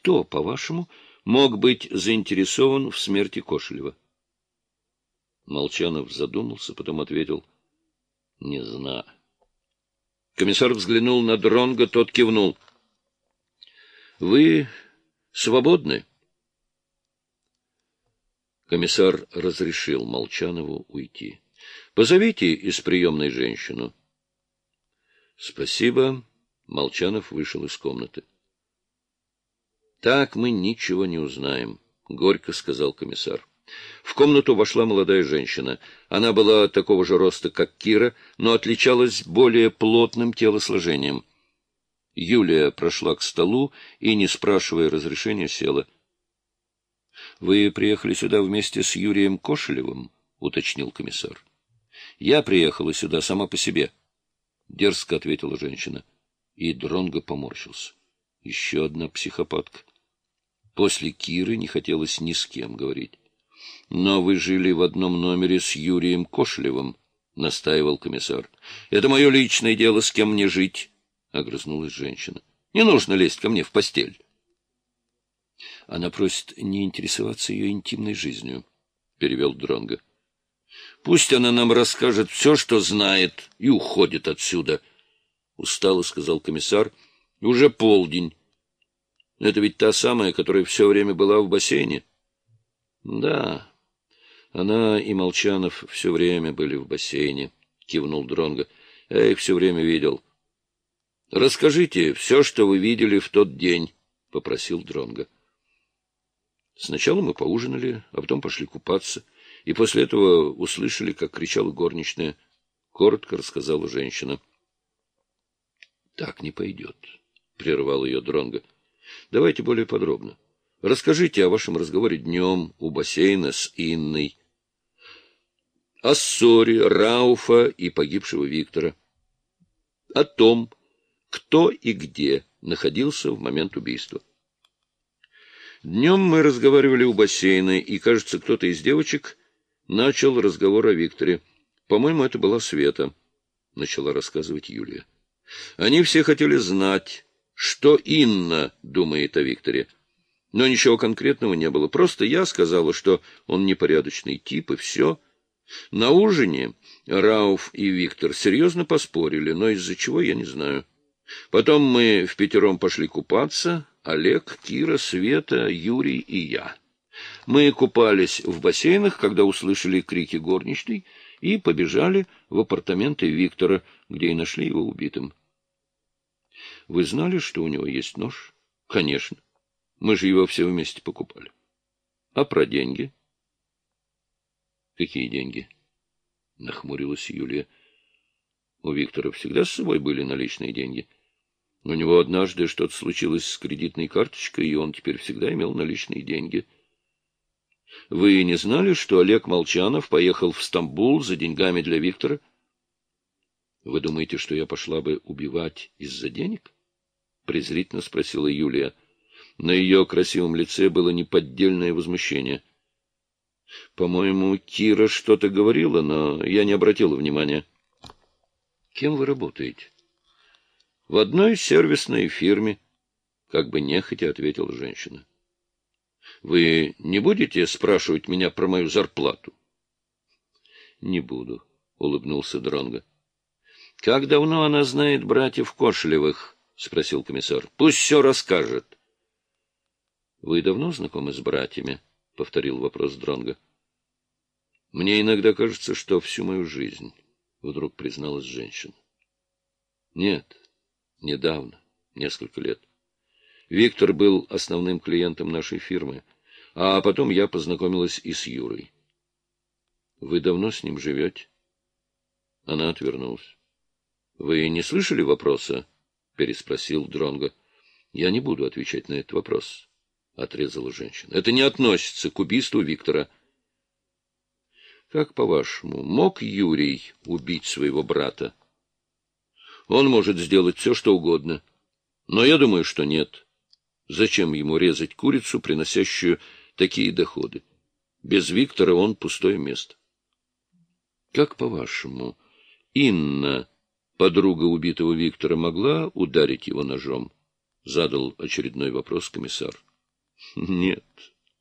Кто, по-вашему, мог быть заинтересован в смерти Кошелева? Молчанов задумался, потом ответил — Не знаю. Комиссар взглянул на Дронга, тот кивнул. — Вы свободны? Комиссар разрешил Молчанову уйти. — Позовите из приемной женщину. — Спасибо. Молчанов вышел из комнаты. — Так мы ничего не узнаем, — горько сказал комиссар. В комнату вошла молодая женщина. Она была такого же роста, как Кира, но отличалась более плотным телосложением. Юлия прошла к столу и, не спрашивая разрешения, села. — Вы приехали сюда вместе с Юрием Кошелевым? — уточнил комиссар. — Я приехала сюда сама по себе, — дерзко ответила женщина. И Дронго поморщился. Еще одна психопатка. После Киры не хотелось ни с кем говорить. — Но вы жили в одном номере с Юрием Кошелевым, — настаивал комиссар. — Это мое личное дело, с кем мне жить, — огрызнулась женщина. — Не нужно лезть ко мне в постель. Она просит не интересоваться ее интимной жизнью, — перевел Дронго. — Пусть она нам расскажет все, что знает, и уходит отсюда, — устало сказал комиссар. — Уже полдень. Это ведь та самая, которая все время была в бассейне? — Да, она и Молчанов все время были в бассейне, — кивнул Дронго. Я их все время видел. — Расскажите все, что вы видели в тот день, — попросил Дронго. Сначала мы поужинали, а потом пошли купаться, и после этого услышали, как кричала горничная. Коротко рассказала женщина. — Так не пойдет, — прервал ее Дронго. — Давайте более подробно. Расскажите о вашем разговоре днем у бассейна с Инной о ссоре Рауфа и погибшего Виктора, о том, кто и где находился в момент убийства. Днем мы разговаривали у бассейна, и, кажется, кто-то из девочек начал разговор о Викторе. По-моему, это была Света, — начала рассказывать Юлия. Они все хотели знать, что Инна думает о Викторе. Но ничего конкретного не было. Просто я сказала, что он непорядочный тип, и все — на ужине Рауф и Виктор серьезно поспорили, но из-за чего я не знаю. Потом мы в пятером пошли купаться, Олег, Кира, Света, Юрий и я. Мы купались в бассейнах, когда услышали крики горничной, и побежали в апартаменты Виктора, где и нашли его убитым. Вы знали, что у него есть нож? Конечно. Мы же его все вместе покупали. А про деньги? Какие деньги? Нахмурилась Юлия. У Виктора всегда с собой были наличные деньги. У него однажды что-то случилось с кредитной карточкой, и он теперь всегда имел наличные деньги. Вы не знали, что Олег Молчанов поехал в Стамбул за деньгами для Виктора? Вы думаете, что я пошла бы убивать из-за денег? Презрительно спросила Юлия. На ее красивом лице было неподдельное возмущение. По-моему, Кира что-то говорила, но я не обратила внимания. Кем вы работаете? В одной сервисной фирме, как бы нехотя ответила женщина. Вы не будете спрашивать меня про мою зарплату? Не буду, улыбнулся Дронго. Как давно она знает братьев Кошлевых? Спросил комиссар. Пусть все расскажет. Вы давно знакомы с братьями? — повторил вопрос Дронга. Мне иногда кажется, что всю мою жизнь, — вдруг призналась женщина. — Нет, недавно, несколько лет. Виктор был основным клиентом нашей фирмы, а потом я познакомилась и с Юрой. — Вы давно с ним живете? Она отвернулась. — Вы не слышали вопроса? — переспросил Дронго. Я не буду отвечать на этот вопрос. — отрезала женщина. — Это не относится к убийству Виктора. — Как, по-вашему, мог Юрий убить своего брата? — Он может сделать все, что угодно. Но я думаю, что нет. Зачем ему резать курицу, приносящую такие доходы? Без Виктора он пустое место. — Как, по-вашему, Инна, подруга убитого Виктора, могла ударить его ножом? — задал очередной вопрос комиссар. — Нет,